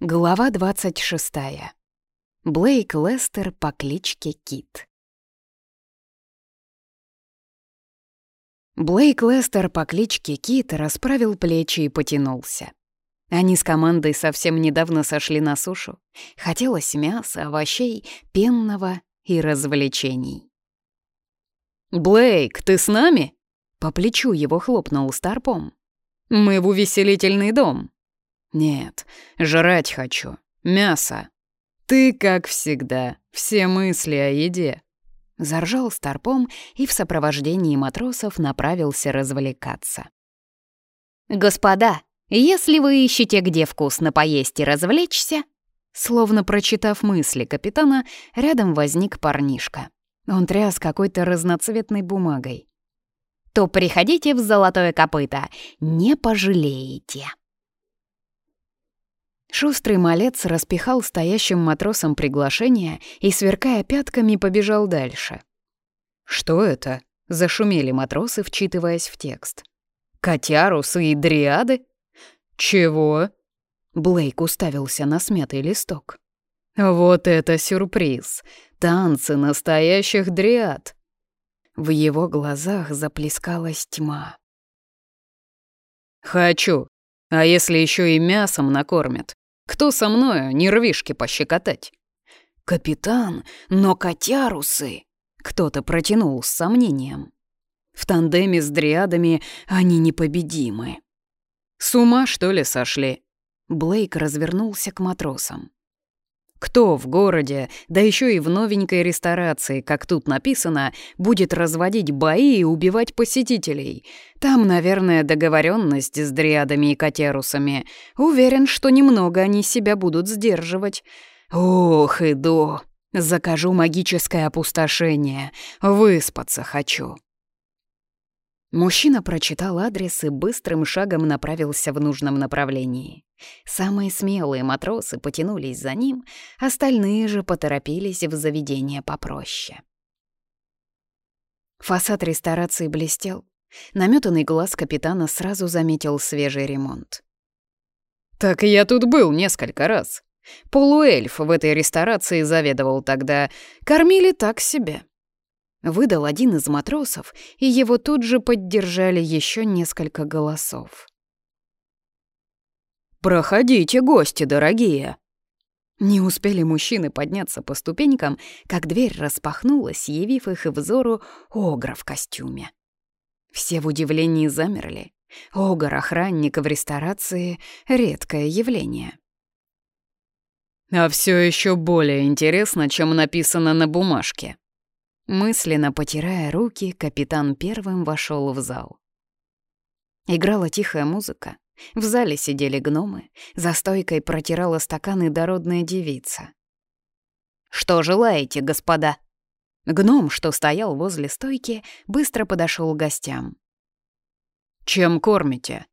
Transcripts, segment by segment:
Глава 26. Блейк Лестер по кличке Кит. Блейк Лестер по кличке Кит расправил плечи и потянулся. Они с командой совсем недавно сошли на сушу. Хотелось мяса, овощей, пенного и развлечений. «Блейк, ты с нами?» По плечу его хлопнул старпом. «Мы в увеселительный дом», нет, жрать хочу. Мясо. Ты, как всегда, все мысли о еде. Заржал старпом и в сопровождении матросов направился развлекаться. «Господа, если вы ищете, где вкусно поесть и развлечься...» Словно прочитав мысли капитана, рядом возник парнишка. Он тряс какой-то разноцветной бумагой. «То приходите в золотое копыто, не пожалеете!» Шустрый малец распихал стоящим матросам приглашение и, сверкая пятками, побежал дальше. «Что это?» — зашумели матросы, вчитываясь в текст. «Котярусы и дриады?» «Чего?» Блейк уставился на смятый листок. «Вот это сюрприз! Танцы настоящих дриад!» В его глазах заплескалась тьма. «Хочу. А если еще и мясом накормят? Кто со мною нервишки пощекотать? Капитан, но котярусы! Кто-то протянул с сомнением. В тандеме с дриадами они непобедимы. С ума, что ли, сошли? Блейк развернулся к матросам. Кто в городе, да еще и в новенькой ресторации, как тут написано, будет разводить бои и убивать посетителей? Там, наверное, договоренность с дриадами и котерусами. Уверен, что немного они себя будут сдерживать. Ох, иду. Закажу магическое опустошение. Выспаться хочу. Мужчина прочитал адрес и быстрым шагом направился в нужном направлении. Самые смелые матросы потянулись за ним, остальные же поторопились в заведение попроще. Фасад ресторации блестел. Наметанный глаз капитана сразу заметил свежий ремонт. «Так я тут был несколько раз. Полуэльф в этой ресторации заведовал тогда. Кормили так себе выдал один из матросов, и его тут же поддержали еще несколько голосов. «Проходите, гости дорогие!» Не успели мужчины подняться по ступенькам, как дверь распахнулась, явив их взору огра в костюме. Все в удивлении замерли. Огр-охранник в ресторации — редкое явление. «А все еще более интересно, чем написано на бумажке», Мысленно потирая руки, капитан первым вошел в зал. Играла тихая музыка. В зале сидели гномы. За стойкой протирала стаканы дородная девица. «Что желаете, господа?» Гном, что стоял возле стойки, быстро подошел к гостям. «Чем кормите?»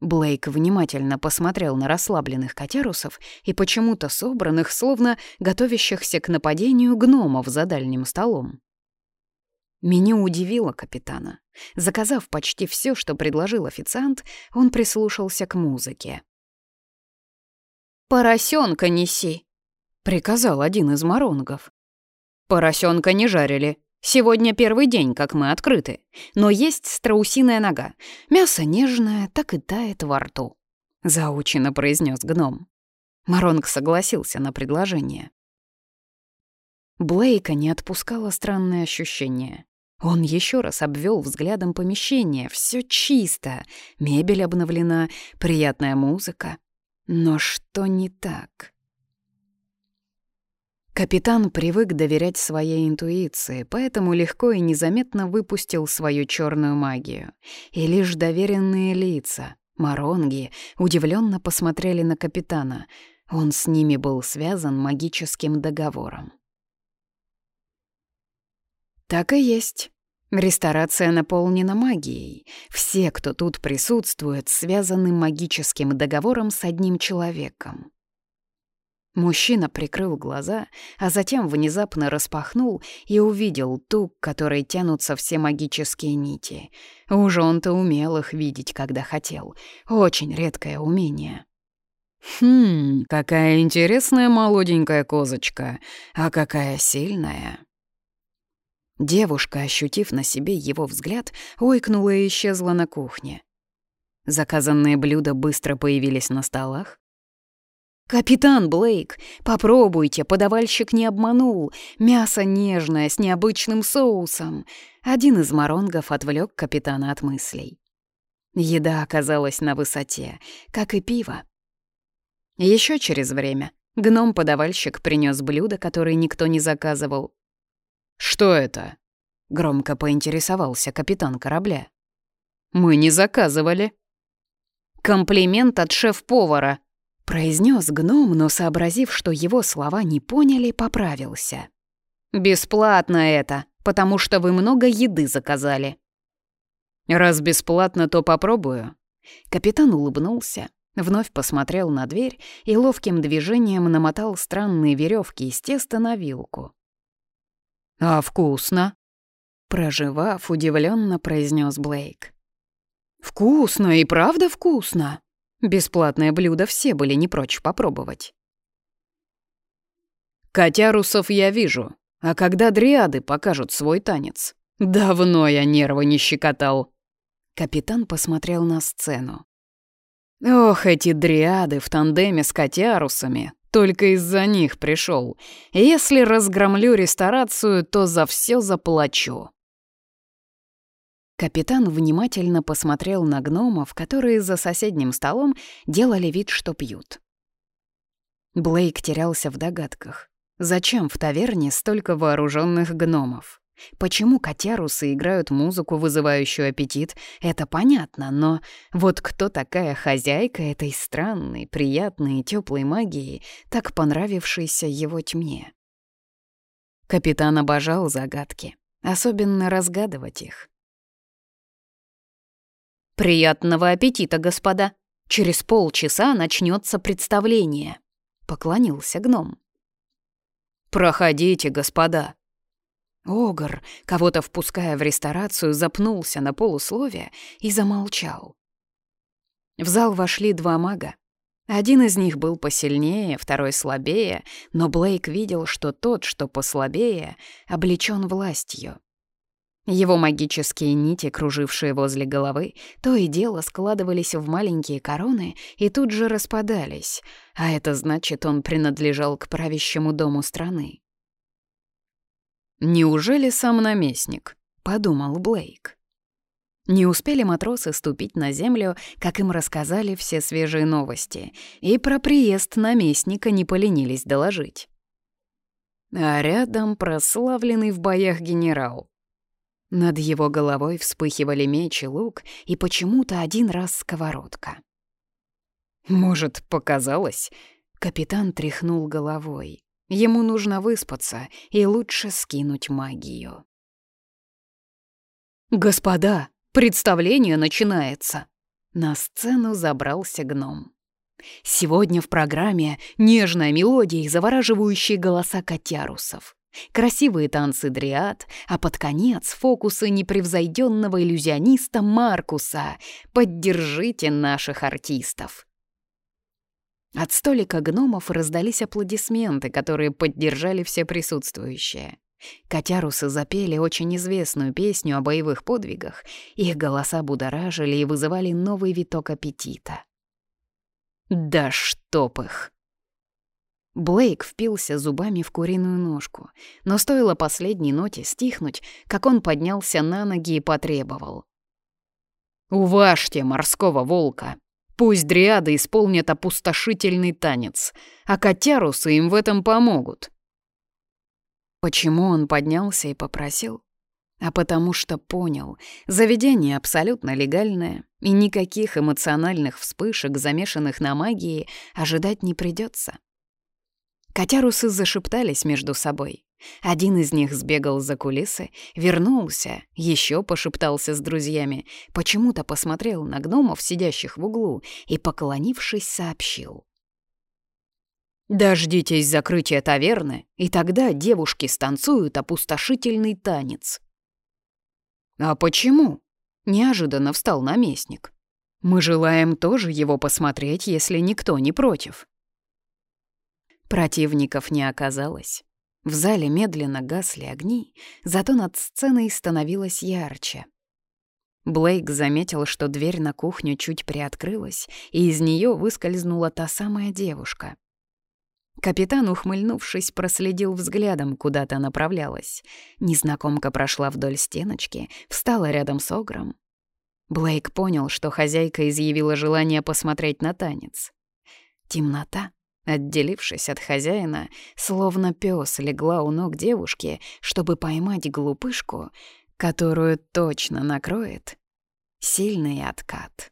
Блейк внимательно посмотрел на расслабленных котярусов и почему-то собранных, словно готовящихся к нападению гномов за дальним столом. Меню удивило капитана. Заказав почти все, что предложил официант, он прислушался к музыке. «Поросенка неси», — приказал один из моронгов. «Поросенка не жарили. Сегодня первый день, как мы открыты. Но есть страусиная нога. Мясо нежное, так и тает во рту», — заучено произнес гном. Моронг согласился на предложение. Блейка не отпускало странное ощущение. Он еще раз обвел взглядом помещение. Все чисто, мебель обновлена, приятная музыка. Но что не так? Капитан привык доверять своей интуиции, поэтому легко и незаметно выпустил свою черную магию. И лишь доверенные лица, моронги, удивленно посмотрели на капитана. Он с ними был связан магическим договором. Так и есть. Ресторация наполнена магией. Все, кто тут присутствует, связаны магическим договором с одним человеком. Мужчина прикрыл глаза, а затем внезапно распахнул и увидел ту, к которой тянутся все магические нити. Уже он-то умел их видеть, когда хотел. Очень редкое умение. «Хм, какая интересная молоденькая козочка, а какая сильная!» Девушка, ощутив на себе его взгляд, ойкнула и исчезла на кухне. Заказанные блюда быстро появились на столах. «Капитан Блейк, попробуйте, подавальщик не обманул. Мясо нежное, с необычным соусом». Один из моронгов отвлек капитана от мыслей. Еда оказалась на высоте, как и пиво. Еще через время гном-подавальщик принес блюдо, которое никто не заказывал. «Что это?» — громко поинтересовался капитан корабля. «Мы не заказывали». «Комплимент от шеф-повара», — произнес гном, но, сообразив, что его слова не поняли, поправился. «Бесплатно это, потому что вы много еды заказали». «Раз бесплатно, то попробую». Капитан улыбнулся, вновь посмотрел на дверь и ловким движением намотал странные веревки из теста на вилку. «А вкусно?» Проживав, удивленно произнес Блейк. «Вкусно и правда вкусно!» Бесплатное блюдо все были не прочь попробовать. «Котярусов я вижу, а когда дриады покажут свой танец? Давно я нервы не щекотал!» Капитан посмотрел на сцену. «Ох, эти дриады в тандеме с котярусами только из-за них пришел. Если разгромлю ресторацию, то за все заплачу». Капитан внимательно посмотрел на гномов, которые за соседним столом делали вид, что пьют. Блейк терялся в догадках. Зачем в таверне столько вооруженных гномов? Почему котярусы играют музыку, вызывающую аппетит, это понятно, но вот кто такая хозяйка этой странной, приятной и теплой магии, так понравившейся его тьме? Капитан обожал загадки, особенно разгадывать их. «Приятного аппетита, господа! Через полчаса начнется представление», — поклонился гном. «Проходите, господа», Огр, кого-то впуская в ресторацию, запнулся на полусловие и замолчал. В зал вошли два мага. Один из них был посильнее, второй слабее, но Блейк видел, что тот, что послабее, облечён властью. Его магические нити, кружившие возле головы, то и дело складывались в маленькие короны и тут же распадались, а это значит, он принадлежал к правящему дому страны. «Неужели сам наместник?» — подумал Блейк. Не успели матросы ступить на землю, как им рассказали все свежие новости, и про приезд наместника не поленились доложить. А рядом прославленный в боях генерал. Над его головой вспыхивали меч и лук, и почему-то один раз сковородка. «Может, показалось?» — капитан тряхнул головой. Ему нужно выспаться и лучше скинуть магию. «Господа, представление начинается!» На сцену забрался гном. Сегодня в программе нежная мелодия и завораживающие голоса котярусов. Красивые танцы дриад, а под конец фокусы непревзойденного иллюзиониста Маркуса. Поддержите наших артистов. От столика гномов раздались аплодисменты, которые поддержали все присутствующие. Котярусы запели очень известную песню о боевых подвигах, их голоса будоражили и вызывали новый виток аппетита. «Да чтоб их!» Блейк впился зубами в куриную ножку, но стоило последней ноте стихнуть, как он поднялся на ноги и потребовал. «Уважьте морского волка!» Пусть дриады исполнят опустошительный танец, а котярусы им в этом помогут. Почему он поднялся и попросил? А потому что понял, заведение абсолютно легальное, и никаких эмоциональных вспышек, замешанных на магии, ожидать не придется. Котярусы зашептались между собой. Один из них сбегал за кулисы, вернулся, еще пошептался с друзьями, почему-то посмотрел на гномов, сидящих в углу, и, поклонившись, сообщил. «Дождитесь закрытия таверны, и тогда девушки станцуют опустошительный танец». «А почему?» — неожиданно встал наместник. Мы желаем тоже его посмотреть, если никто не против». Противников не оказалось. В зале медленно гасли огни, зато над сценой становилось ярче. Блейк заметил, что дверь на кухню чуть приоткрылась, и из нее выскользнула та самая девушка. Капитан, ухмыльнувшись, проследил взглядом, куда то направлялась. Незнакомка прошла вдоль стеночки, встала рядом с Огром. Блейк понял, что хозяйка изъявила желание посмотреть на танец. Темнота, отделившись от хозяина, словно пес легла у ног девушки, чтобы поймать глупышку, которую точно накроет сильный откат.